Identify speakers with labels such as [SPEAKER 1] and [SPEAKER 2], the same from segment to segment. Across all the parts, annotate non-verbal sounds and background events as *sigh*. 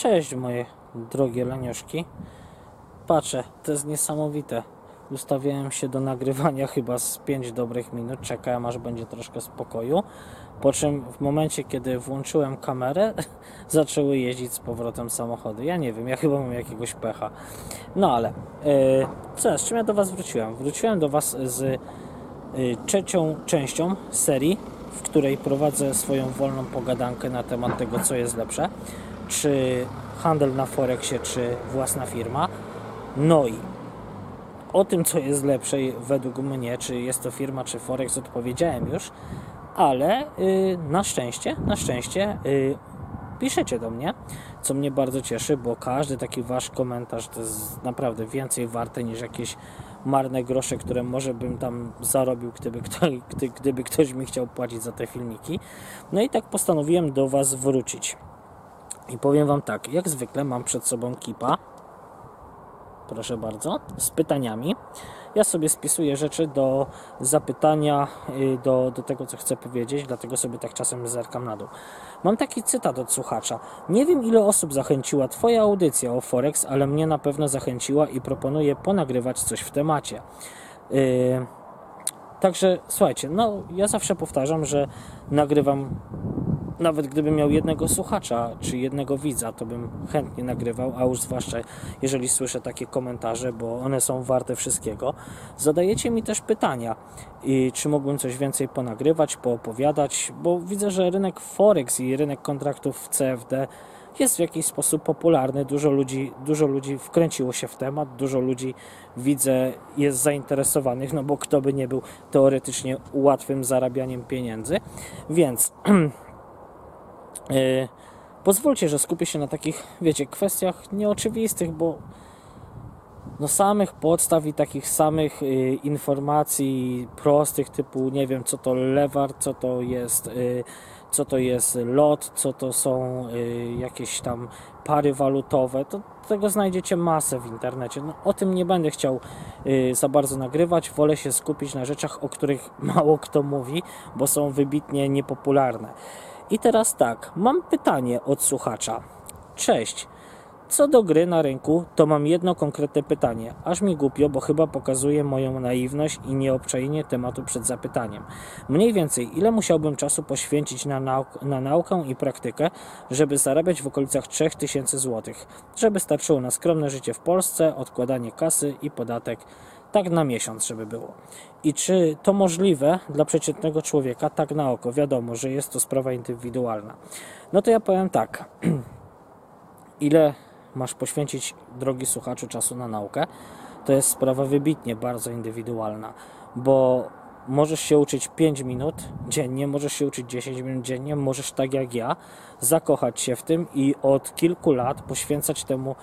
[SPEAKER 1] Cześć moje drogie lenioszki. Patrzę, to jest niesamowite. Ustawiałem się do nagrywania *laughs* chyba z 5 dobrych minut, czekałem aż będzie troszkę spokoju. Po czym w momencie, kiedy włączyłem kamerę, *laughs* zaczęły jeździć z powrotem samochody. Ja nie wiem, ja chyba mam jakiegoś pecha. No ale, yy, co, z czym ja do Was wróciłem? Wróciłem do Was z y, trzecią częścią serii, w której prowadzę swoją wolną pogadankę na temat tego, co jest lepsze, czy handel na Forexie, czy własna firma. No i o tym, co jest lepsze według mnie, czy jest to firma, czy Forex, odpowiedziałem już, ale y, na szczęście, na szczęście y, piszecie do mnie, co mnie bardzo cieszy, bo każdy taki wasz komentarz to jest naprawdę więcej warte niż jakieś marne grosze, które może bym tam zarobił, gdyby, kto, gdy, gdyby ktoś mi chciał płacić za te filmiki. No i tak postanowiłem do was wrócić. I powiem wam tak, jak zwykle mam przed sobą kipa, proszę bardzo, z pytaniami. Ja sobie spisuję rzeczy do zapytania, y, do, do tego, co chcę powiedzieć, dlatego sobie tak czasem zerkam na dół. Mam taki cytat od słuchacza. Nie wiem, ile osób zachęciła Twoja audycja o Forex, ale mnie na pewno zachęciła i proponuję ponagrywać coś w temacie. Yy, Także słuchajcie, no ja zawsze powtarzam, że nagrywam nawet gdybym miał jednego słuchacza czy jednego widza, to bym chętnie nagrywał, a już zwłaszcza jeżeli słyszę takie komentarze, bo one są warte wszystkiego. Zadajecie mi też pytania, i czy mógłbym coś więcej ponagrywać, poopowiadać, bo widzę, że rynek Forex i rynek kontraktów w CFD jest w jakiś sposób popularny. Dużo ludzi, dużo ludzi wkręciło się w temat, dużo ludzi widzę jest zainteresowanych, no bo kto by nie był teoretycznie łatwym zarabianiem pieniędzy. Więc *clears throat* pozwólcie, że skupię się na takich, wiecie, kwestiach nieoczywistych, bo no samych podstaw i takich samych y, informacji prostych typu nie wiem co to lewar, co to jest y, co to jest lot, co to są y, jakieś tam pary walutowe, to tego znajdziecie masę w internecie. No, o tym nie będę chciał y, za bardzo nagrywać, wolę się skupić na rzeczach, o których *laughs* mało kto mówi, bo są wybitnie niepopularne. I teraz tak, mam pytanie od słuchacza. Cześć. Co do gry na rynku, to mam jedno konkretne pytanie. Aż mi głupio, bo chyba pokazuje moją naiwność i nieobczajenie tematu przed zapytaniem. Mniej więcej, ile musiałbym czasu poświęcić na, nauk na naukę i praktykę, żeby zarabiać w okolicach 3000 zł? Żeby starczyło na skromne życie w Polsce, odkładanie kasy i podatek tak na miesiąc, żeby było. I czy to możliwe dla przeciętnego człowieka, tak na oko? Wiadomo, że jest to sprawa indywidualna. No to ja powiem tak. *clears throat* Ile masz poświęcić, drogi słuchaczu, czasu na naukę? To jest sprawa wybitnie bardzo indywidualna, bo możesz się uczyć 5 minut dziennie, możesz się uczyć 10 minut dziennie, możesz tak jak ja zakochać się w tym i od kilku lat poświęcać temu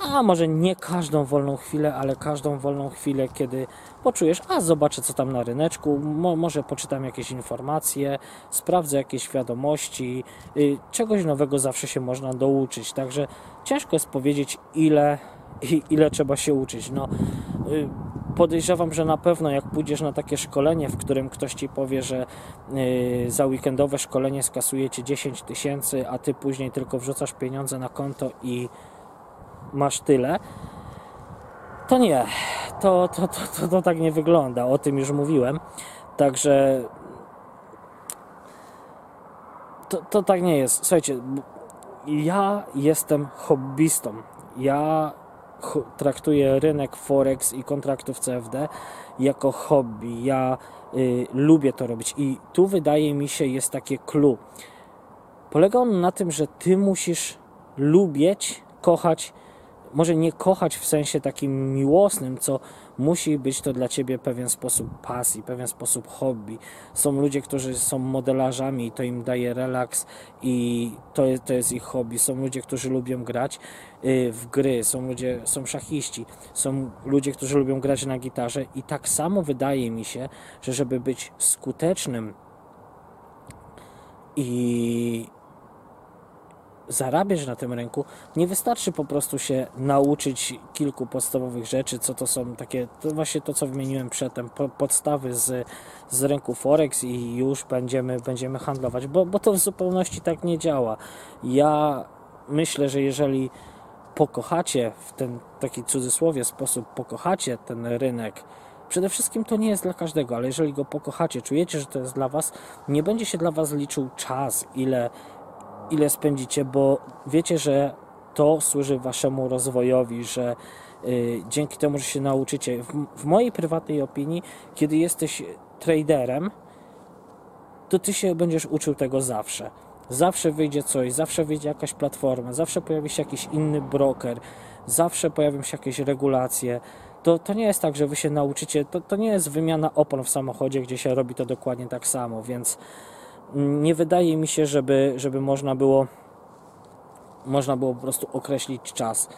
[SPEAKER 1] a może nie każdą wolną chwilę, ale każdą wolną chwilę, kiedy poczujesz, a zobaczę co tam na ryneczku, mo, może poczytam jakieś informacje, sprawdzę jakieś wiadomości, y, czegoś nowego zawsze się można douczyć, także ciężko jest powiedzieć ile, ile trzeba się uczyć. No, y, podejrzewam, że na pewno jak pójdziesz na takie szkolenie, w którym ktoś ci powie, że y, za weekendowe szkolenie skasujecie 10 tysięcy, a ty później tylko wrzucasz pieniądze na konto i masz tyle, to nie, to, to, to, to, to tak nie wygląda. O tym już mówiłem. Także to, to tak nie jest. Słuchajcie, ja jestem hobbystą. Ja traktuję rynek Forex i kontraktów CFD jako hobby. Ja y, lubię to robić i tu wydaje mi się jest takie clue. Polega on na tym, że ty musisz lubić, kochać może nie kochać w sensie takim miłosnym, co musi być to dla ciebie pewien sposób pasji, pewien sposób hobby. Są ludzie, którzy są modelarzami i to im daje relaks i to jest, to jest ich hobby. Są ludzie, którzy lubią grać y, w gry, są ludzie, są szachiści, są ludzie, którzy lubią grać na gitarze i tak samo wydaje mi się, że żeby być skutecznym i zarabiać na tym rynku, nie wystarczy po prostu się nauczyć kilku podstawowych rzeczy, co to są takie, to właśnie to, co wymieniłem przedtem, po, podstawy z, z rynku Forex i już będziemy, będziemy handlować, bo, bo to w zupełności tak nie działa. Ja myślę, że jeżeli pokochacie w ten taki cudzysłowie sposób, pokochacie ten rynek, przede wszystkim to nie jest dla każdego, ale jeżeli go pokochacie, czujecie, że to jest dla Was, nie będzie się dla Was liczył czas, ile, ile spędzicie, bo wiecie, że to służy Waszemu rozwojowi, że y, dzięki temu, że się nauczycie. W, w mojej prywatnej opinii, kiedy jesteś traderem, to ty się będziesz uczył tego zawsze. Zawsze wyjdzie coś, zawsze wyjdzie jakaś platforma, zawsze pojawi się jakiś inny broker, zawsze pojawią się jakieś regulacje. To, to nie jest tak, że wy się nauczycie, to, to nie jest wymiana opon w samochodzie, gdzie się robi to dokładnie tak samo, więc nie wydaje mi się, żeby, żeby można było można było po prostu określić czas.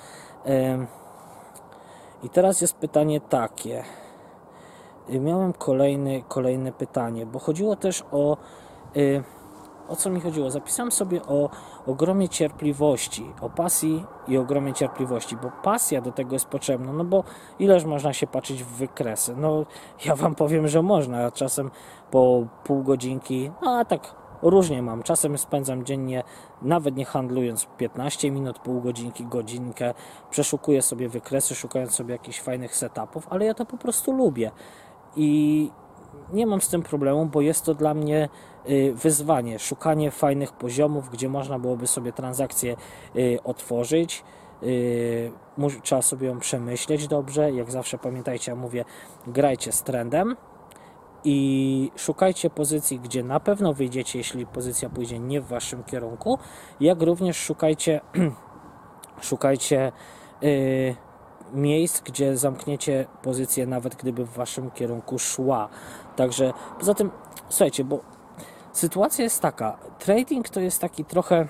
[SPEAKER 1] I teraz jest pytanie takie. Y, Miałem kolejny, kolejne pytanie, bo chodziło też o. O co mi chodziło? Zapisałem sobie o ogromie cierpliwości, o pasji i ogromie cierpliwości, bo pasja do tego jest potrzebna, no bo ileż można się patrzeć w wykresy? No, ja wam powiem, że można, czasem po pół godzinki, no a tak różnie mam. Czasem spędzam dziennie, nawet nie handlując, 15 minut, pół godzinki, godzinkę. Przeszukuję sobie wykresy, szukając sobie jakichś fajnych setupów, ale ja to po prostu lubię. I nie mam z tym problemu, bo jest to dla mnie wyzwanie. Szukanie fajnych poziomów, gdzie można byłoby sobie transakcję y, otworzyć. Y, Trzeba sobie ją przemyśleć dobrze. Jak zawsze pamiętajcie, ja mówię, grajcie z trendem i szukajcie pozycji, gdzie na pewno wyjdziecie, jeśli pozycja pójdzie nie w waszym kierunku, jak również szukajcie, *clears throat* szukajcie y, miejsc, gdzie zamkniecie pozycję, nawet gdyby w waszym kierunku szła. Także poza tym, słuchajcie, bo sytuacja jest taka, trading to jest taki trochę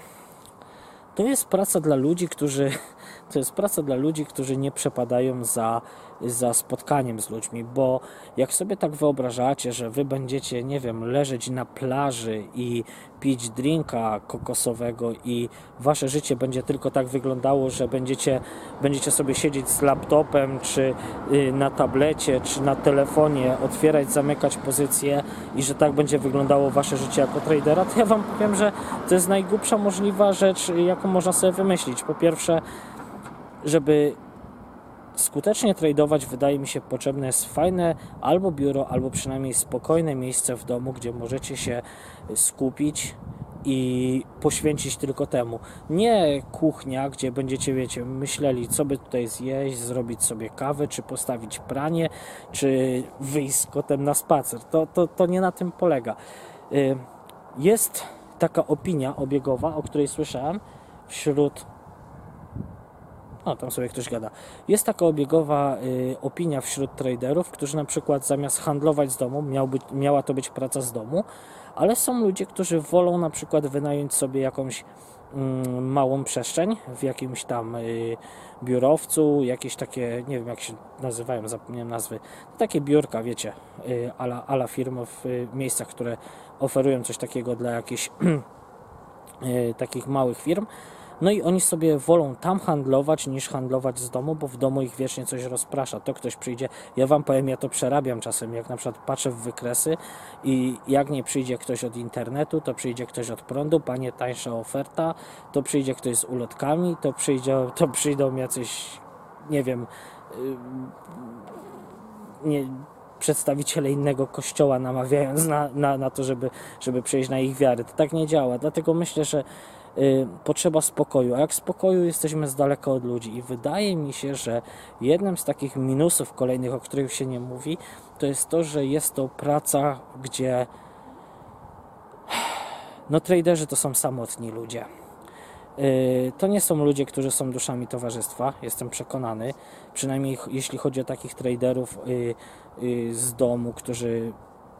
[SPEAKER 1] to jest praca dla ludzi, którzy to jest praca dla ludzi, którzy nie przepadają za, za spotkaniem z ludźmi, bo jak sobie tak wyobrażacie, że wy będziecie, nie wiem, leżeć na plaży i pić drinka kokosowego i wasze życie będzie tylko tak wyglądało, że będziecie, będziecie sobie siedzieć z laptopem, czy y, na tablecie, czy na telefonie, otwierać, zamykać pozycje i że tak będzie wyglądało wasze życie jako tradera, to ja wam powiem, że to jest najgłupsza możliwa rzecz, jaką można sobie wymyślić. Po pierwsze, żeby skutecznie tradować, wydaje mi się, potrzebne jest fajne albo biuro, albo przynajmniej spokojne miejsce w domu, gdzie możecie się skupić i poświęcić tylko temu. Nie kuchnia, gdzie będziecie, wiecie, myśleli, co by tutaj zjeść, zrobić sobie kawę, czy postawić pranie, czy wyjść z kotem na spacer. To, to, to nie na tym polega. Y, Jest taka opinia obiegowa, o której słyszałem wśród o, tam sobie ktoś gada. Jest taka obiegowa y, opinia wśród traderów, którzy na przykład zamiast handlować z domu, miał być, miała to być praca z domu, ale są ludzie, którzy wolą na przykład wynająć sobie jakąś mm, małą przestrzeń w jakimś tam y, biurowcu, jakieś takie, nie wiem jak się nazywają, zapomniałem nazwy, takie biurka, wiecie, y, ala, ala firmy w y, miejscach, które oferują coś takiego dla jakichś *clears throat* y, takich małych firm. No i oni sobie wolą tam handlować niż handlować z domu, bo w domu ich wiecznie coś rozprasza. To ktoś przyjdzie, ja wam powiem, ja to przerabiam czasem, jak na przykład patrzę w wykresy i jak nie przyjdzie ktoś od internetu, to przyjdzie ktoś od prądu, panie tańsza oferta, to przyjdzie ktoś z ulotkami, to, przyjdzie, to przyjdą jacyś, nie wiem, nie, przedstawiciele innego kościoła namawiając na, na, na to, żeby, żeby przejść na ich wiarę. To tak nie działa. Dlatego myślę, że potrzeba spokoju. A jak spokoju jesteśmy z daleka od ludzi. I wydaje mi się, że jednym z takich minusów kolejnych, o których się nie mówi, to jest to, że jest to praca, gdzie no traderzy to są samotni ludzie. Yy, To nie są ludzie, którzy są duszami towarzystwa, jestem przekonany. Przynajmniej jeśli chodzi o takich traderów yy, z domu, którzy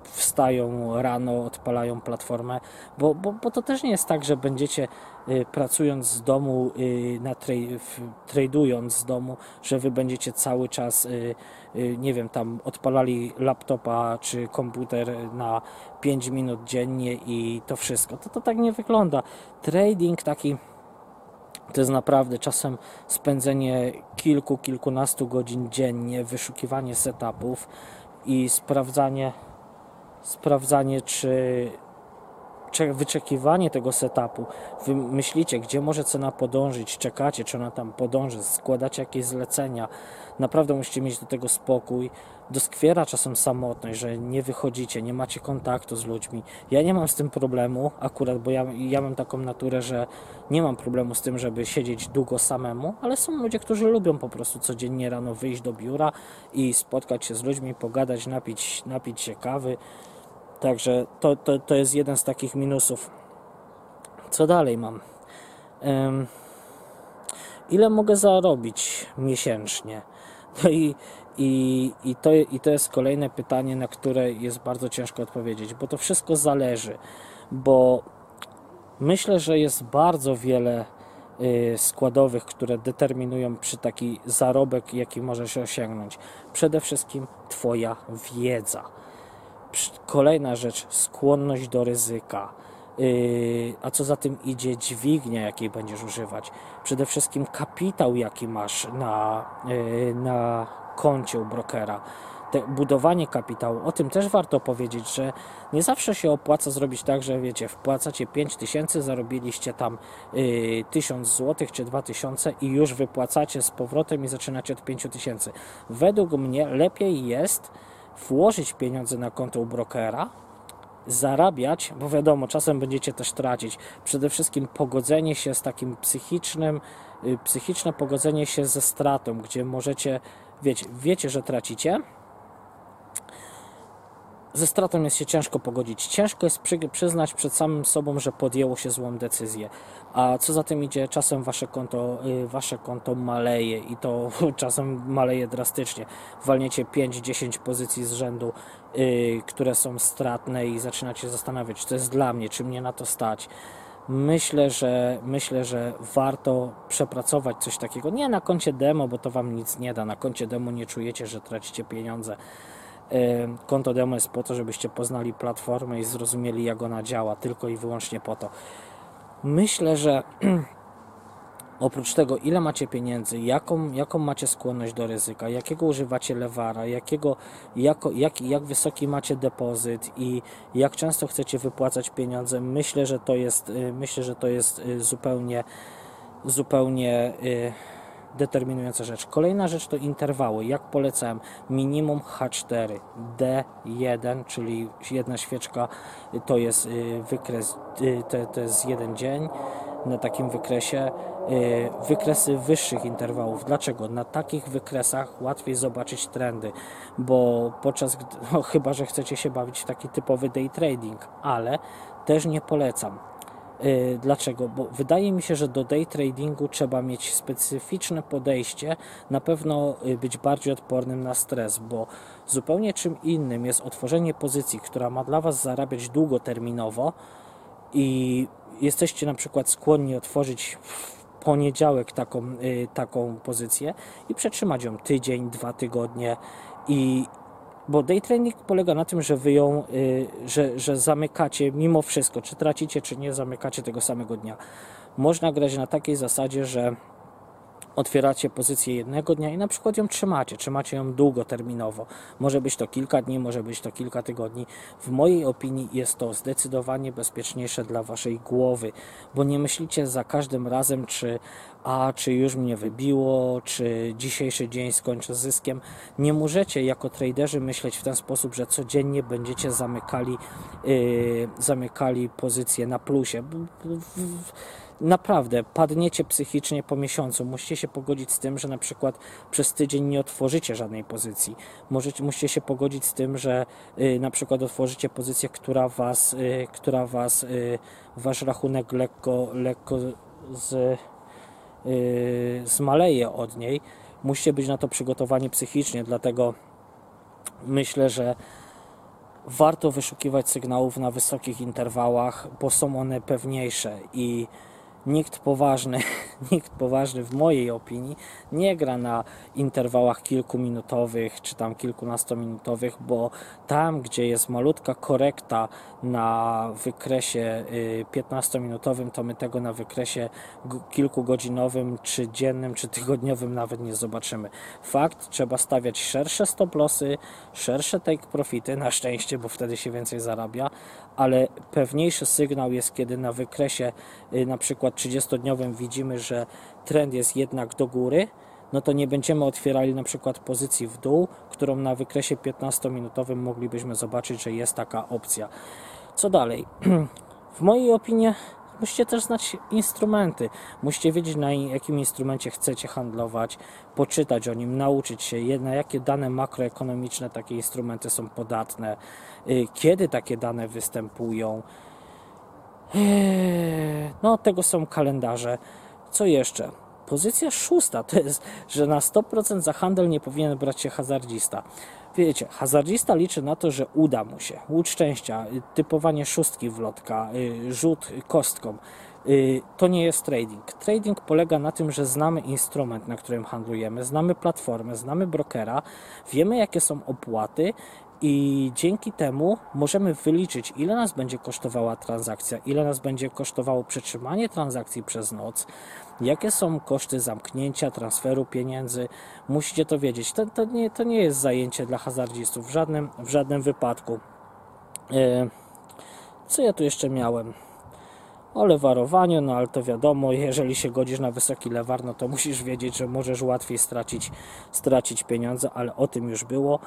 [SPEAKER 1] wstają rano, odpalają platformę, bo, bo, bo to też nie jest tak, że będziecie yy, pracując z domu, yy, na tra- tradując z domu, że wy będziecie cały czas, yy, nie wiem, tam odpalali laptopa czy komputer na 5 minut dziennie i to wszystko. To, to tak nie wygląda. Trading taki to jest naprawdę czasem spędzenie kilku, kilkunastu godzin dziennie, wyszukiwanie setupów i sprawdzanie, sprawdzanie czy cze- wyczekiwanie tego setupu, wy myślicie, gdzie może cena podążyć, czekacie, czy ona tam podąży, składacie jakieś zlecenia, naprawdę musicie mieć do tego spokój. Doskwiera czasem samotność, że nie wychodzicie, nie macie kontaktu z ludźmi. Ja nie mam z tym problemu akurat, bo ja, ja mam taką naturę, że nie mam problemu z tym, żeby siedzieć długo samemu, ale są ludzie, którzy lubią po prostu codziennie rano wyjść do biura i spotkać się z ludźmi, pogadać, napić, napić się kawy. Także to, to, to jest jeden z takich minusów. Co dalej mam? Em, ile mogę zarobić miesięcznie? No i, i, i, to, i to jest kolejne pytanie, na które jest bardzo ciężko odpowiedzieć, bo to wszystko zależy, bo myślę, że jest bardzo wiele y, składowych, które determinują przy taki zarobek, jaki możesz osiągnąć. Przede wszystkim Twoja wiedza. Kolejna rzecz, skłonność do ryzyka. Yy, a co za tym idzie, dźwignia, jakiej będziesz używać. Przede wszystkim kapitał, jaki masz na, yy, na koncie u brokera. Te budowanie kapitału, o tym też warto powiedzieć, że nie zawsze się opłaca zrobić tak, że wiecie, wpłacacie 5 tysięcy, zarobiliście tam yy, 1000 zł czy 2000 i już wypłacacie z powrotem i zaczynacie od 5 tysięcy. Według mnie lepiej jest włożyć pieniądze na konto u brokera, zarabiać, bo wiadomo, czasem będziecie też tracić. Przede wszystkim pogodzenie się z takim psychicznym, y, psychiczne pogodzenie się ze stratą, gdzie możecie, wiecie, wiecie, że tracicie. Ze stratą jest się ciężko pogodzić. Ciężko jest przy, przyznać przed samym sobą, że podjęło się złą decyzję. A co za tym idzie, czasem wasze konto, y, wasze konto maleje i to *laughs* czasem maleje drastycznie. Walniecie 5-10 pozycji z rzędu, y, które są stratne i zaczynacie zastanawiać, czy to jest dla mnie, czy mnie na to stać. Myślę, że myślę, że warto przepracować coś takiego. Nie na koncie demo, bo to wam nic nie da. Na koncie demo nie czujecie, że tracicie pieniądze. Konto demo jest po to, żebyście poznali platformę i zrozumieli, jak ona działa, tylko i wyłącznie po to. Myślę, że *clears throat* oprócz tego, ile macie pieniędzy, jaką, jaką macie skłonność do ryzyka, jakiego używacie lewara, jakiego, jako, jak, jak wysoki macie depozyt i jak często chcecie wypłacać pieniądze, myślę, że to jest, y, myślę, że to jest y, zupełnie, zupełnie y, determinująca rzecz. Kolejna rzecz to interwały. Jak polecałem, minimum H4, D1, czyli jedna świeczka to jest y, wykres, y, to, to jest jeden dzień na takim wykresie. Y, Wykresy wyższych interwałów. Dlaczego? Na takich wykresach łatwiej zobaczyć trendy, bo podczas, no, chyba że chcecie się bawić w taki typowy day trading, ale też nie polecam. Y, Dlaczego? Bo wydaje mi się, że do day tradingu trzeba mieć specyficzne podejście, na pewno y, być bardziej odpornym na stres, bo zupełnie czym innym jest otworzenie pozycji, która ma dla Was zarabiać długoterminowo i jesteście na przykład skłonni otworzyć poniedziałek taką, y, taką pozycję i przetrzymać ją tydzień, dwa tygodnie i bo day trading polega na tym, że wy ją, y, że, że zamykacie mimo wszystko, czy tracicie, czy nie, zamykacie tego samego dnia. Można grać na takiej zasadzie, że otwieracie pozycję jednego dnia i na przykład ją trzymacie, trzymacie ją długoterminowo. Może być to kilka dni, może być to kilka tygodni. W mojej opinii jest to zdecydowanie bezpieczniejsze dla waszej głowy, bo nie myślicie za każdym razem, czy a czy już mnie wybiło, czy dzisiejszy dzień skończę zyskiem. Nie możecie jako traderzy myśleć w ten sposób, że codziennie będziecie zamykali, yy, zamykali pozycję na plusie. Naprawdę padniecie psychicznie po miesiącu. Musicie się pogodzić z tym, że na przykład przez tydzień nie otworzycie żadnej pozycji. Możecie, musicie się pogodzić z tym, że y, na przykład otworzycie pozycję, która was, y, która was y, wasz rachunek lekko, lekko z, y, zmaleje od niej. Musicie być na to przygotowani psychicznie, dlatego myślę, że warto wyszukiwać sygnałów na wysokich interwałach, bo są one pewniejsze i nikt poważny, *laughs* nikt poważny w mojej opinii nie gra na interwałach kilkuminutowych czy tam kilkunastominutowych, bo tam, gdzie jest malutka korekta na wykresie y, 15-minutowym, to my tego na wykresie kilkugodzinowym, czy dziennym, czy tygodniowym nawet nie zobaczymy. Fakt, trzeba stawiać szersze stop lossy, szersze take profity, na szczęście, bo wtedy się więcej zarabia, ale pewniejszy sygnał jest, kiedy na wykresie y, na przykład 30-dniowym widzimy, że trend jest jednak do góry, no to nie będziemy otwierali na przykład pozycji w dół, którą na wykresie 15-minutowym moglibyśmy zobaczyć, że jest taka opcja. Co dalej? *clears throat* W mojej opinii musicie też znać instrumenty. Musicie wiedzieć, na jakim instrumencie chcecie handlować, poczytać o nim, nauczyć się, na jakie dane makroekonomiczne takie instrumenty są podatne, y, kiedy takie dane występują. Eee, No, tego są kalendarze. Co jeszcze? Pozycja szósta to jest, że na 100% za handel nie powinien brać się hazardzista. Wiecie, hazardzista liczy na to, że uda mu się. Łód szczęścia, y, typowanie szóstki wlotka, y, rzut kostką. Y, To nie jest trading. Trading polega na tym, że znamy instrument, na którym handlujemy, znamy platformę, znamy brokera, wiemy jakie są opłaty i dzięki temu możemy wyliczyć, ile nas będzie kosztowała transakcja, ile nas będzie kosztowało przetrzymanie transakcji przez noc, jakie są koszty zamknięcia, transferu pieniędzy. Musicie to wiedzieć. To, to, nie, to nie jest zajęcie dla hazardzistów w żadnym, w żadnym wypadku. E, Co ja tu jeszcze miałem? O lewarowaniu, no ale to wiadomo, jeżeli się godzisz na wysoki lewar, no to musisz wiedzieć, że możesz łatwiej stracić, stracić pieniądze, ale o tym już było.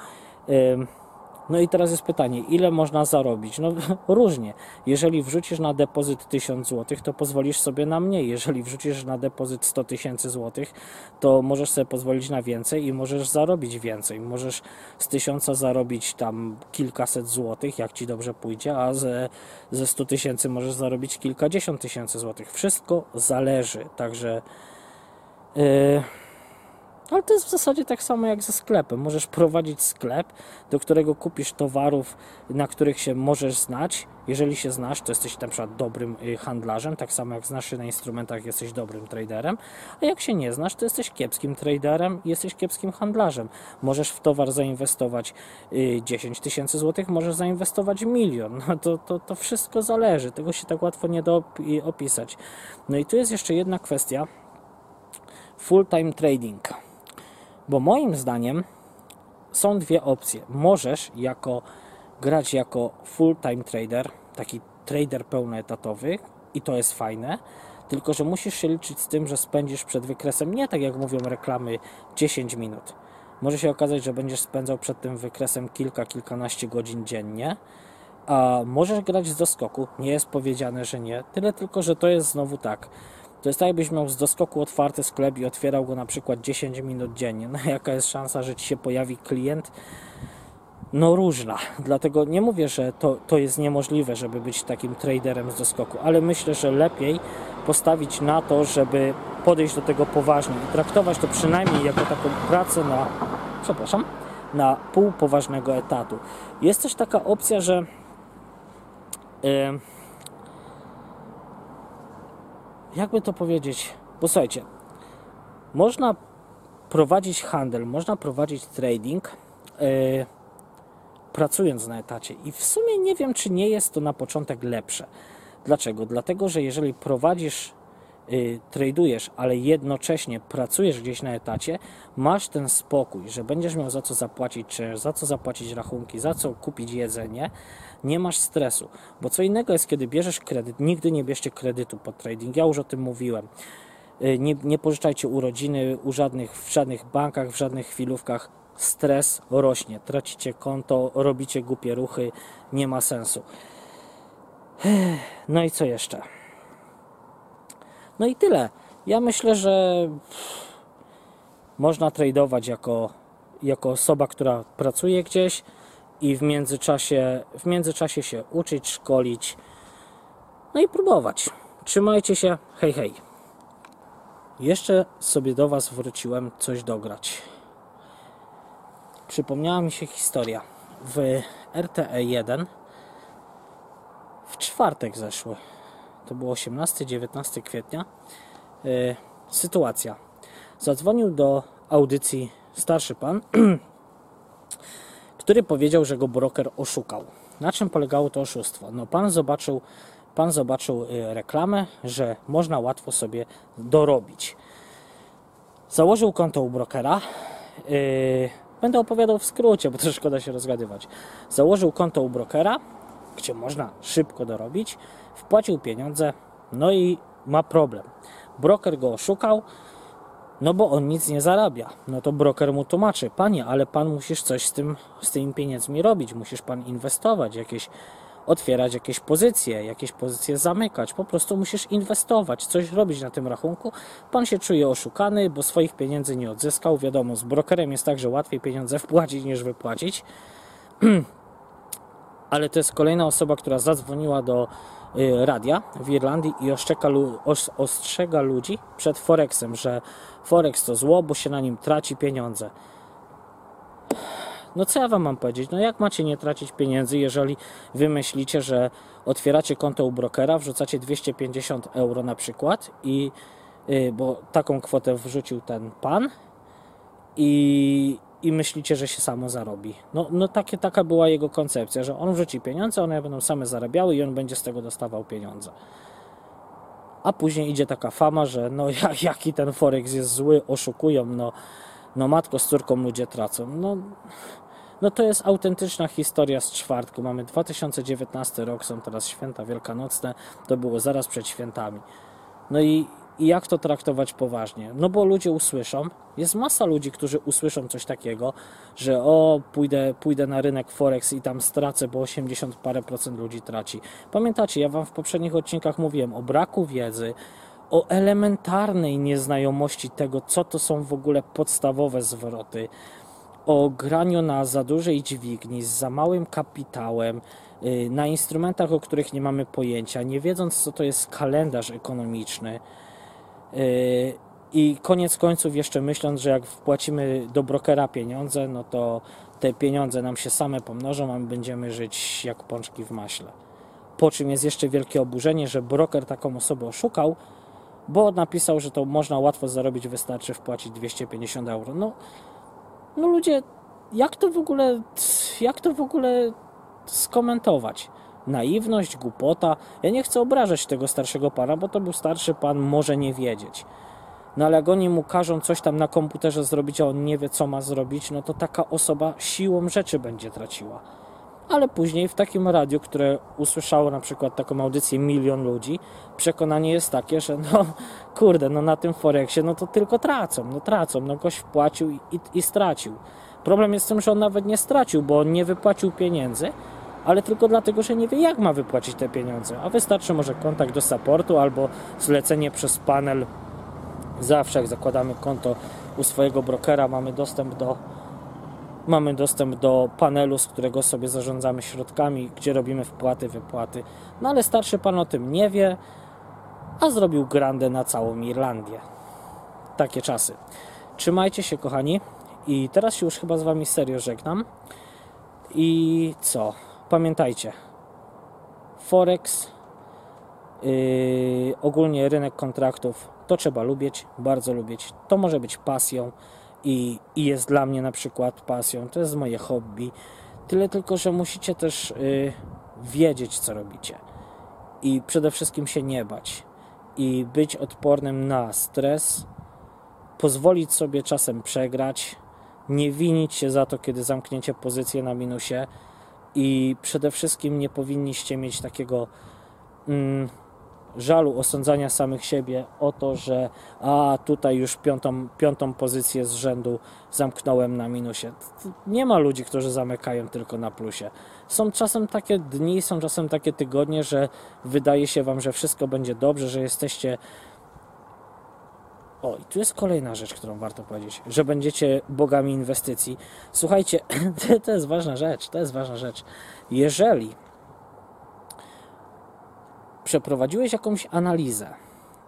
[SPEAKER 1] No i teraz jest pytanie, ile można zarobić? No *laughs* różnie. Jeżeli wrzucisz na depozyt 1000 zł, to pozwolisz sobie na mniej. Jeżeli wrzucisz na depozyt 100 tysięcy złotych, to możesz sobie pozwolić na więcej i możesz zarobić więcej. Możesz z 1000 zarobić tam kilkaset złotych, jak ci dobrze pójdzie, a ze, ze 100 tysięcy możesz zarobić kilkadziesiąt tysięcy złotych. Wszystko zależy. Także. Yy, ale to jest w zasadzie tak samo jak ze sklepem. Możesz prowadzić sklep, do którego kupisz towarów, na których się możesz znać. Jeżeli się znasz, to jesteś na przykład dobrym y, handlarzem, tak samo jak znasz się na instrumentach, jesteś dobrym traderem. A jak się nie znasz, to jesteś kiepskim traderem i jesteś kiepskim handlarzem. Możesz w towar zainwestować y, 10 tysięcy złotych, możesz zainwestować milion. No to, to, to wszystko zależy. Tego się tak łatwo nie da opi- opisać. No i tu jest jeszcze jedna kwestia. Full-time trading. Bo moim zdaniem są dwie opcje. Możesz jako grać jako full-time trader, taki trader pełnoetatowy i to jest fajne, tylko że musisz się liczyć z tym, że spędzisz przed wykresem nie tak jak mówią reklamy 10 minut. Może się okazać, że będziesz spędzał przed tym wykresem kilka, kilkanaście godzin dziennie, a możesz grać z doskoku. Nie jest powiedziane, że nie. Tyle tylko, że to jest znowu tak. To jest tak, jakbyś miał z doskoku otwarty sklep i otwierał go na przykład 10 minut dziennie. *laughs* No jaka jest szansa, że ci się pojawi klient? No różna. Dlatego nie mówię, że to, to jest niemożliwe, żeby być takim traderem z doskoku, ale myślę, że lepiej postawić na to, żeby podejść do tego poważnie i traktować to przynajmniej jako taką pracę na, przepraszam, na pół poważnego etatu. Jest też taka opcja, że em, jakby to powiedzieć, bo słuchajcie, można prowadzić handel, można prowadzić trading, e, pracując na etacie. I w sumie nie wiem, czy nie jest to na początek lepsze. Dlaczego? Dlatego, że jeżeli prowadzisz, y, tradujesz, ale jednocześnie pracujesz gdzieś na etacie, masz ten spokój, że będziesz miał za co zapłacić czynsz, za co zapłacić rachunki, za co kupić jedzenie, nie masz stresu. Bo co innego jest, kiedy bierzesz kredyt, nigdy nie bierzcie kredytu pod trading, ja już o tym mówiłem. Y, Nie, nie pożyczajcie urodziny u żadnych, w żadnych bankach, w żadnych chwilówkach. Stres rośnie, tracicie konto, robicie głupie ruchy, nie ma sensu. No i co jeszcze? No i tyle. Ja myślę, że można tradować jako, jako osoba, która pracuje gdzieś i w międzyczasie, w międzyczasie się uczyć, szkolić, no i próbować. Trzymajcie się, hej hej. Jeszcze sobie do Was wróciłem coś dograć. Przypomniała mi się historia. W RTE 1 w czwartek zeszły. to było 18-19 kwietnia. Yy, sytuacja. Zadzwonił do audycji starszy pan, *clears throat* który powiedział, że go broker oszukał. Na czym polegało to oszustwo? No pan zobaczył, pan zobaczył y, reklamę, że można łatwo sobie dorobić. Założył konto u brokera. Yy, będę opowiadał w skrócie, bo to szkoda się rozgadywać. Założył konto u brokera, gdzie można szybko dorobić, wpłacił pieniądze, no i ma problem. Broker go oszukał, no bo on nic nie zarabia. No to broker mu tłumaczy, panie, ale pan musisz coś z, tym, z tymi pieniędzmi robić, musisz pan inwestować, jakieś otwierać jakieś pozycje, jakieś pozycje zamykać, po prostu musisz inwestować, coś robić na tym rachunku. Pan się czuje oszukany, bo swoich pieniędzy nie odzyskał. Wiadomo, z brokerem jest tak, że łatwiej pieniądze *laughs* wpłacić niż wypłacić. *clears throat* Ale to jest kolejna osoba, która zadzwoniła do radia w Irlandii i ostrzega, ostrzega ludzi przed Forexem, że Forex to zło, bo się na nim traci pieniądze. No co ja wam mam powiedzieć? No jak macie nie tracić pieniędzy, jeżeli wy myślicie, że otwieracie konto u brokera, wrzucacie 250 euro na przykład i y, bo taką kwotę wrzucił ten pan i, i myślicie, że się samo zarobi. No, no takie, taka była jego koncepcja, że on wrzuci pieniądze, one będą same zarabiały i on będzie z tego dostawał pieniądze. A później idzie taka fama, że no *laughs* jak, jaki ten Forex jest zły, oszukują, no, no matko z córką ludzie tracą. No, no to jest autentyczna historia z czwartku. Mamy 2019 rok, są teraz święta wielkanocne, to było zaraz przed świętami. No i, i jak to traktować poważnie? No bo ludzie usłyszą, jest masa ludzi, którzy usłyszą coś takiego, że o, pójdę, pójdę na rynek Forex i tam stracę, bo 80 parę procent ludzi traci. Pamiętacie, ja wam w poprzednich odcinkach mówiłem o braku wiedzy, o elementarnej nieznajomości tego, co to są w ogóle podstawowe zwroty, o graniu na za dużej dźwigni, z za małym kapitałem, y, na instrumentach, o których nie mamy pojęcia, nie wiedząc, co to jest kalendarz ekonomiczny. Y, I koniec końców, jeszcze myśląc, że jak wpłacimy do brokera pieniądze, no to te pieniądze nam się same pomnożą, a my będziemy żyć jak pączki w maśle. Po czym jest jeszcze wielkie oburzenie, że broker taką osobę oszukał, bo napisał, że to można łatwo zarobić, wystarczy wpłacić 250 euro. No, no ludzie, jak to w ogóle, jak to w ogóle skomentować? Naiwność, głupota. Ja nie chcę obrażać tego starszego pana, bo to był starszy pan, może nie wiedzieć. No ale jak oni mu każą coś tam na komputerze zrobić, a on nie wie, co ma zrobić, no to taka osoba siłą rzeczy będzie traciła. Ale później w takim radiu, które usłyszało na przykład taką audycję milion ludzi, przekonanie jest takie, że no kurde, no na tym Forexie, no to tylko tracą, no tracą, no gość wpłacił i, i stracił. Problem jest w tym, że on nawet nie stracił, bo on nie wypłacił pieniędzy, ale tylko dlatego, że nie wie jak ma wypłacić te pieniądze. A wystarczy może kontakt do supportu albo zlecenie przez panel. Zawsze jak zakładamy konto u swojego brokera, mamy dostęp do mamy dostęp do panelu, z którego sobie zarządzamy środkami, gdzie robimy wpłaty, wypłaty. No ale starszy pan o tym nie wie, a zrobił grandę na całą Irlandię. Takie czasy. Trzymajcie się, kochani. I teraz się już chyba z wami serio żegnam. I co? Pamiętajcie. Forex, yy, ogólnie rynek kontraktów, to trzeba lubić, bardzo lubić. To może być pasją i, i jest dla mnie na przykład pasją. To jest moje hobby. Tyle tylko, że musicie też yy, wiedzieć, co robicie. I przede wszystkim się nie bać. I być odpornym na stres, pozwolić sobie czasem przegrać, nie winić się za to, kiedy zamkniecie pozycję na minusie i przede wszystkim nie powinniście mieć takiego mm, żalu osądzania samych siebie o to, że a tutaj już piątą, piątą pozycję z rzędu zamknąłem na minusie. Nie ma ludzi, którzy zamykają tylko na plusie. Są czasem takie dni, są czasem takie tygodnie, że wydaje się wam, że wszystko będzie dobrze, że jesteście o, i tu jest kolejna rzecz, którą warto powiedzieć, że będziecie bogami inwestycji. Słuchajcie, *laughs* to jest ważna rzecz, to jest ważna rzecz. Jeżeli przeprowadziłeś jakąś analizę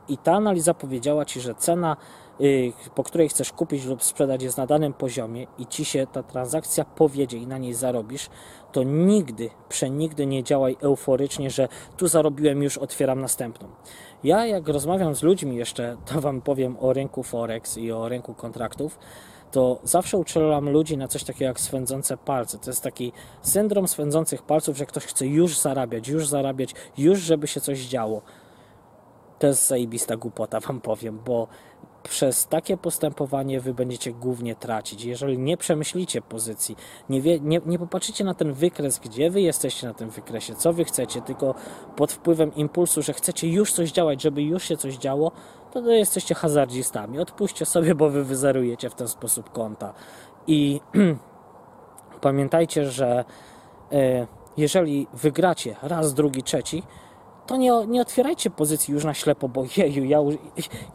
[SPEAKER 1] i ta analiza powiedziała Ci, że cena, y, po której chcesz kupić lub sprzedać jest na danym poziomie i Ci się ta transakcja powiedzie i na niej zarobisz, to nigdy, przenigdy nie działaj euforycznie, że tu zarobiłem, już otwieram następną. Ja jak rozmawiam z ludźmi jeszcze, to Wam powiem o rynku Forex i o rynku kontraktów, to zawsze uczulam ludzi na coś takiego jak swędzące palce. To jest taki syndrom swędzących palców, że ktoś chce już zarabiać, już zarabiać, już żeby się coś działo. To jest zajebista głupota, wam powiem, bo przez takie postępowanie wy będziecie głównie tracić. Jeżeli nie przemyślicie pozycji, nie, wie, nie, nie popatrzycie na ten wykres, gdzie wy jesteście na tym wykresie, co wy chcecie, tylko pod wpływem impulsu, że chcecie już coś działać, żeby już się coś działo, to, to jesteście hazardzistami. Odpuśćcie sobie, bo wy wyzerujecie w ten sposób konta. I *clears throat* pamiętajcie, że e, jeżeli wygracie raz, drugi, trzeci, to nie, nie otwierajcie pozycji już na ślepo, bo jeju ja, już,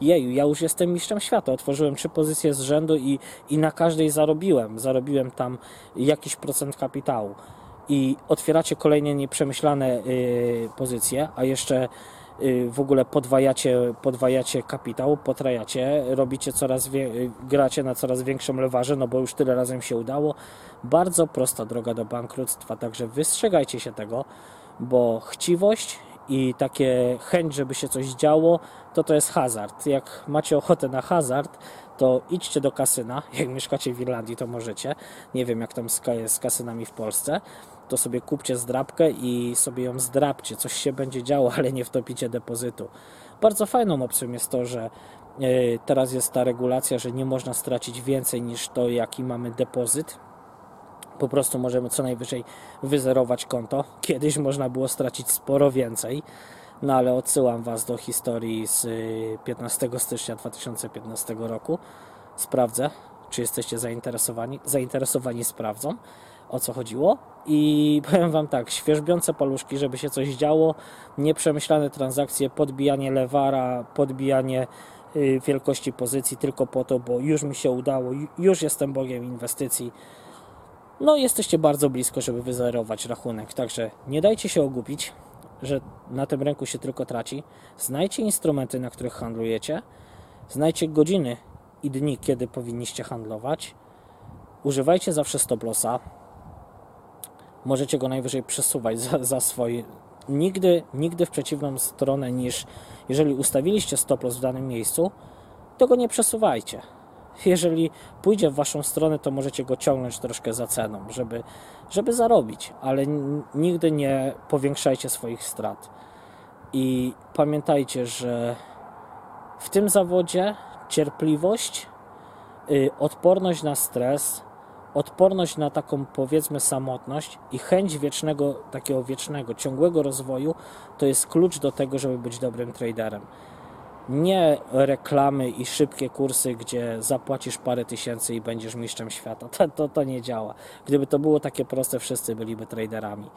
[SPEAKER 1] jeju, ja już jestem mistrzem świata. Otworzyłem trzy pozycje z rzędu i, i na każdej zarobiłem. Zarobiłem tam jakiś procent kapitału. I otwieracie kolejne nieprzemyślane y, pozycje, a jeszcze y, w ogóle podwajacie, podwajacie kapitał, potrajacie, robicie coraz y, gracie na coraz większym lewarze, no bo już tyle razem się udało. Bardzo prosta droga do bankructwa, także wystrzegajcie się tego, bo chciwość i takie chęć, żeby się coś działo, to to jest hazard. Jak macie ochotę na hazard, to idźcie do kasyna. *laughs* Jak mieszkacie w Irlandii, to możecie. Nie wiem, jak tam jest z kasynami w Polsce. To sobie kupcie zdrabkę i sobie ją zdrabcie. Coś się będzie działo, *laughs* ale nie wtopicie depozytu. Bardzo fajną opcją jest to, że e, teraz jest ta regulacja, że nie można stracić więcej niż to, jaki mamy depozyt po prostu możemy co najwyżej wyzerować konto. *laughs* Kiedyś można było stracić sporo więcej, no ale odsyłam Was do historii z 15 y, stycznia 2015 roku. Sprawdzę, czy jesteście zainteresowani. Zainteresowani sprawdzą, o co chodziło. I *laughs* powiem Wam tak, świeżbiące paluszki, żeby się coś działo, nieprzemyślane transakcje, podbijanie lewara, podbijanie y, wielkości pozycji tylko po to, bo już mi się udało, już jestem bogiem inwestycji no jesteście bardzo blisko, żeby wyzerować rachunek. Także nie dajcie się ogubić, że na tym rynku się tylko traci. Znajdźcie instrumenty, na których handlujecie. Znajdźcie godziny i dni, kiedy powinniście handlować. Używajcie zawsze stop lossa. Możecie go najwyżej przesuwać za, za swoje. Nigdy, nigdy w przeciwną stronę niż jeżeli ustawiliście stop loss w danym miejscu, to go nie przesuwajcie jeżeli pójdzie w waszą stronę, to możecie go ciągnąć troszkę za ceną, żeby, żeby zarobić, ale nigdy nie powiększajcie swoich strat. I pamiętajcie, że w tym zawodzie cierpliwość, yy, odporność na stres, odporność na taką powiedzmy samotność i chęć wiecznego, takiego wiecznego, ciągłego rozwoju to jest klucz do tego, żeby być dobrym traderem nie reklamy i szybkie kursy, gdzie zapłacisz parę tysięcy i będziesz mistrzem świata. To, to, to nie działa. Gdyby to było takie proste, wszyscy byliby traderami.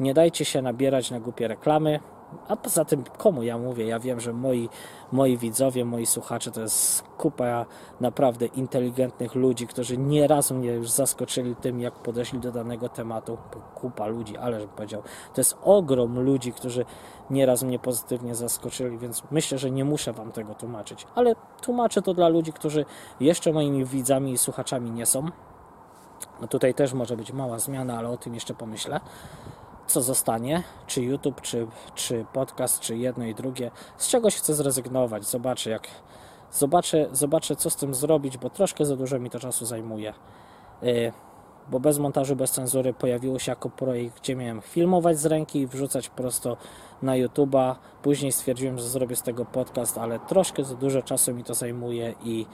[SPEAKER 1] Nie dajcie się nabierać na głupie reklamy. A poza tym, komu ja mówię? Ja wiem, że moi, moi widzowie, moi słuchacze to jest kupa naprawdę inteligentnych ludzi, którzy nieraz mnie już zaskoczyli tym, jak podeszli do danego tematu. Kupa ludzi, ale że powiedział. To jest ogrom ludzi, którzy nieraz mnie pozytywnie zaskoczyli, więc myślę, że nie muszę Wam tego tłumaczyć. Ale tłumaczę to dla ludzi, którzy jeszcze moimi widzami i słuchaczami nie są. No tutaj też może być mała zmiana, ale o tym jeszcze pomyślę co zostanie, czy YouTube, czy, czy podcast, czy jedno i drugie. Z czegoś chcę zrezygnować. Zobaczę, jak zobaczę, zobaczę, co z tym zrobić, bo troszkę za dużo mi to czasu zajmuje. Yy, bo bez montażu, bez cenzury pojawiło się jako projekt, gdzie miałem filmować z ręki i wrzucać prosto na YouTube'a. Później stwierdziłem, że zrobię z tego podcast, ale troszkę za dużo czasu mi to zajmuje i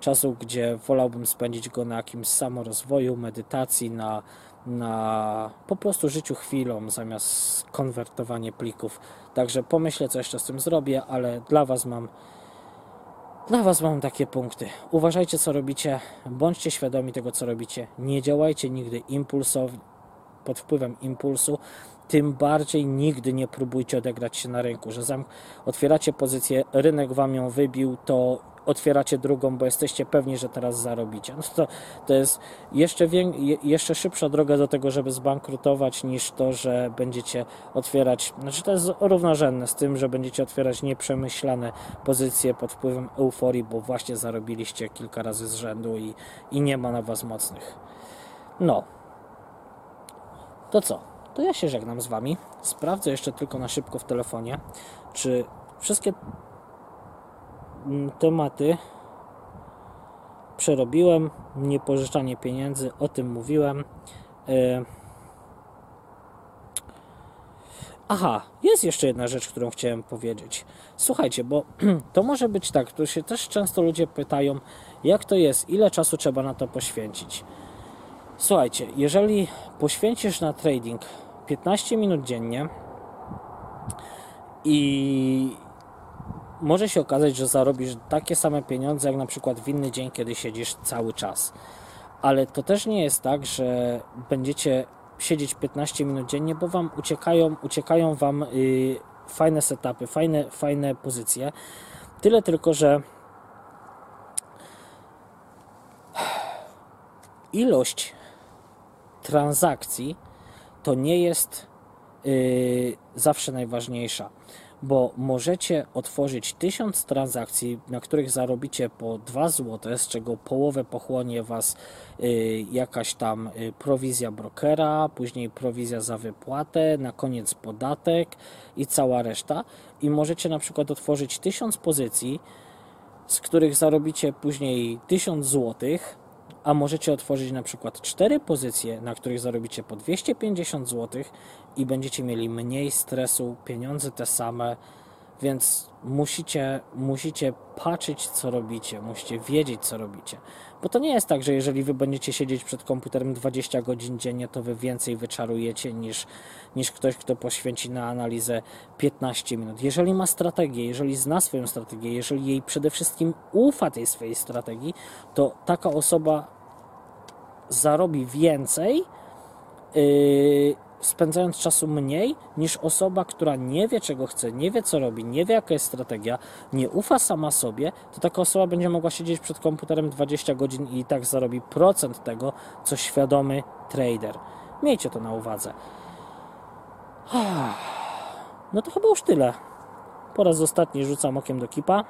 [SPEAKER 1] czasu, gdzie wolałbym spędzić go na jakimś samorozwoju, medytacji, na na po prostu życiu chwilą zamiast konwertowanie plików. Także pomyślę, co jeszcze z tym zrobię, ale dla Was mam dla Was mam takie punkty. Uważajcie, co robicie, bądźcie świadomi tego, co robicie. Nie działajcie nigdy impulsownie, pod wpływem impulsu. Tym bardziej nigdy nie próbujcie odegrać się na rynku, że otwieracie pozycję, rynek Wam ją wybił, to otwieracie drugą, bo jesteście pewni, że teraz zarobicie. No to, to jest jeszcze, jeszcze szybsza droga do tego, żeby zbankrutować, niż to, że będziecie otwierać, znaczy to jest równorzędne z tym, że będziecie otwierać nieprzemyślane pozycje pod wpływem euforii, bo właśnie zarobiliście kilka razy z rzędu i, i nie ma na was mocnych. No. To co? To ja się żegnam z wami. Sprawdzę jeszcze tylko na szybko w telefonie, czy wszystkie tematy przerobiłem. Niepożyczanie pieniędzy, o tym mówiłem. E, Aha, jest jeszcze jedna rzecz, którą chciałem powiedzieć. Słuchajcie, bo *clears throat* to może być tak, tu się też często ludzie pytają, jak to jest, ile czasu trzeba na to poświęcić. Słuchajcie, jeżeli poświęcisz na trading 15 minut dziennie i może się okazać, że zarobisz takie same pieniądze, jak na przykład w inny dzień, kiedy siedzisz cały czas. Ale to też nie jest tak, że będziecie siedzieć 15 minut dziennie, bo wam uciekają, uciekają wam y, fajne setupy, fajne, fajne pozycje. Tyle tylko, że ilość transakcji to nie jest yy, zawsze najważniejsza, bo możecie otworzyć 1000 transakcji, na których zarobicie po 2 zł, z czego połowę pochłonie Was yy, jakaś tam yy, prowizja brokera, później prowizja za wypłatę, na koniec podatek i cała reszta. I możecie na przykład otworzyć 1000 pozycji, z których zarobicie później 1000 złotych a możecie otworzyć na przykład cztery pozycje, na których zarobicie po 250 zł i będziecie mieli mniej stresu, pieniądze te same, więc musicie, musicie patrzeć, co robicie, musicie wiedzieć, co robicie. Bo to nie jest tak, że jeżeli wy będziecie siedzieć przed komputerem 20 godzin dziennie, to wy więcej wyczarujecie niż, niż ktoś, kto poświęci na analizę 15 minut. Jeżeli ma strategię, jeżeli zna swoją strategię, jeżeli jej przede wszystkim ufa tej swojej strategii, to taka osoba zarobi więcej, yy, spędzając czasu mniej, niż osoba, która nie wie, czego chce, nie wie, co robi, nie wie, jaka jest strategia, nie ufa sama sobie, to taka osoba będzie mogła siedzieć przed komputerem 20 godzin i i tak zarobi procent tego, co świadomy trader. Miejcie to na uwadze. *sighs* No to chyba już tyle. Po raz ostatni rzucam okiem do kipa.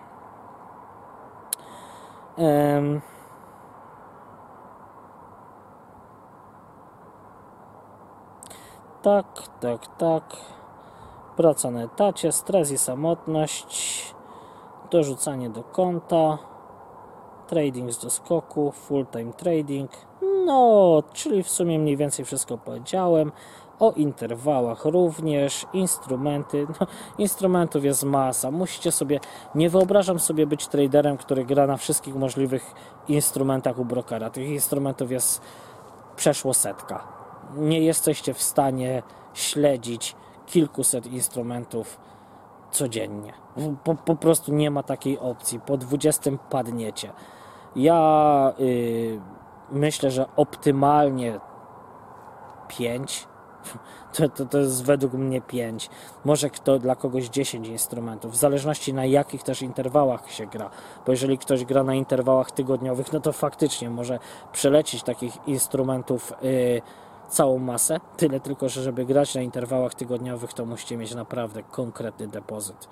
[SPEAKER 1] Em, Tak, tak, tak. Praca na etacie, stres i samotność, dorzucanie do konta, trading z doskoku, full time trading. No, czyli w sumie mniej więcej wszystko powiedziałem. O interwałach również, instrumenty. No, instrumentów jest masa. Musicie sobie, nie wyobrażam sobie być traderem, który gra na wszystkich możliwych instrumentach u brokera. Tych instrumentów jest przeszło setka. Nie jesteście w stanie śledzić kilkuset instrumentów codziennie. Po, po prostu nie ma takiej opcji. Po 20 padniecie. Ja y, myślę, że optymalnie 5. *laughs* To, to, to jest według mnie 5. Może kto, dla kogoś 10 instrumentów, w zależności na jakich też interwałach się gra. Bo jeżeli ktoś gra na interwałach tygodniowych, no to faktycznie może przelecieć takich instrumentów y, całą masę. Tyle tylko, że żeby grać na interwałach tygodniowych, to musicie mieć naprawdę konkretny depozyt.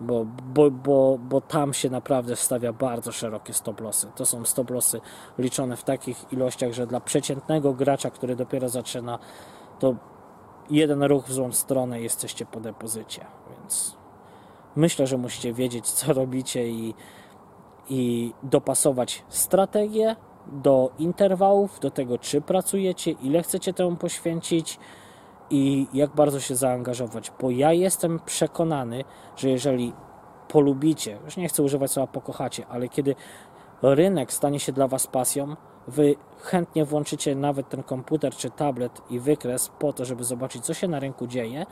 [SPEAKER 1] Bo, bo, bo, bo tam się naprawdę stawia bardzo szerokie stop-lossy. To są stop-lossy liczone w takich ilościach, że dla przeciętnego gracza, który dopiero zaczyna, to jeden ruch w złą stronę jesteście po depozycie. Więc myślę, że musicie wiedzieć, co robicie i, i dopasować strategię do interwałów, do tego, czy pracujecie, ile chcecie temu poświęcić i jak bardzo się zaangażować. Bo ja jestem przekonany, że jeżeli polubicie, już nie chcę używać słowa pokochacie, ale kiedy rynek stanie się dla Was pasją, Wy chętnie włączycie nawet ten komputer czy tablet i wykres po to, żeby zobaczyć, co się na rynku dzieje.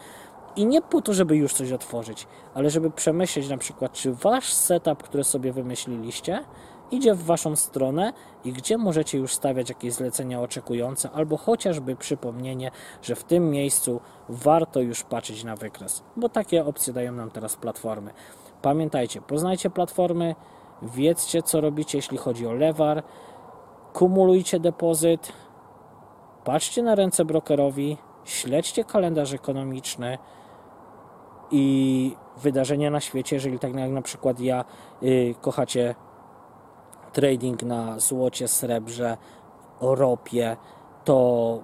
[SPEAKER 1] I nie po to, żeby już coś otworzyć, ale żeby przemyśleć na przykład, czy Wasz setup, który sobie wymyśliliście, idzie w Waszą stronę i gdzie możecie już stawiać jakieś zlecenia oczekujące, albo chociażby przypomnienie, że w tym miejscu warto już patrzeć na wykres, bo takie opcje dają nam teraz platformy. Pamiętajcie, poznajcie platformy, wiedzcie co robicie, jeśli chodzi o lewar, kumulujcie depozyt, patrzcie na ręce brokerowi, śledźcie kalendarz ekonomiczny i wydarzenia na świecie, jeżeli tak jak na przykład ja y, kochacie trading na złocie, srebrze, ropie, to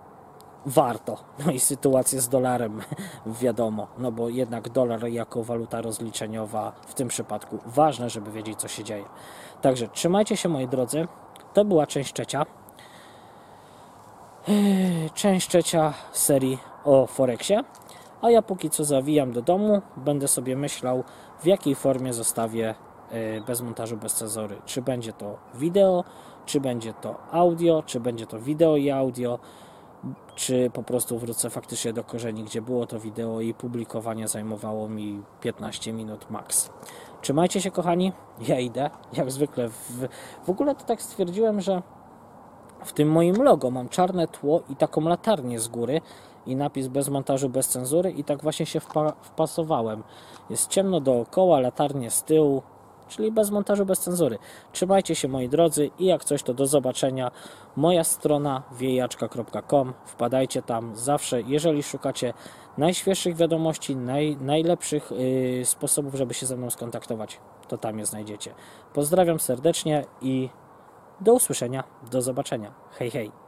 [SPEAKER 1] warto. No i sytuację z dolarem *laughs* wiadomo, no bo jednak dolar jako waluta rozliczeniowa w tym przypadku ważne, żeby wiedzieć co się dzieje. Także trzymajcie się moi drodzy. To była część trzecia. Eee, Część trzecia serii o Forexie. A ja póki co zawijam do domu, będę sobie myślał w jakiej formie zostawię bez montażu, bez cenzury. Czy będzie to wideo, czy będzie to audio, czy będzie to wideo i audio, czy po prostu wrócę faktycznie do korzeni, gdzie było to wideo i publikowanie zajmowało mi 15 minut max. Trzymajcie się kochani, ja idę, jak zwykle. W, w ogóle to tak stwierdziłem, że w tym moim logo mam czarne tło i taką latarnię z góry i napis bez montażu, bez cenzury i tak właśnie się wpa- wpasowałem. Jest ciemno dookoła, latarnie z tyłu, czyli bez montażu, bez cenzury. Trzymajcie się moi drodzy i jak coś to do zobaczenia. Moja strona wiejaczka.com, wpadajcie tam zawsze, jeżeli szukacie najświeższych wiadomości, naj, najlepszych yy, sposobów, żeby się ze mną skontaktować, to tam je znajdziecie. Pozdrawiam serdecznie i do usłyszenia, do zobaczenia. Hej, hej.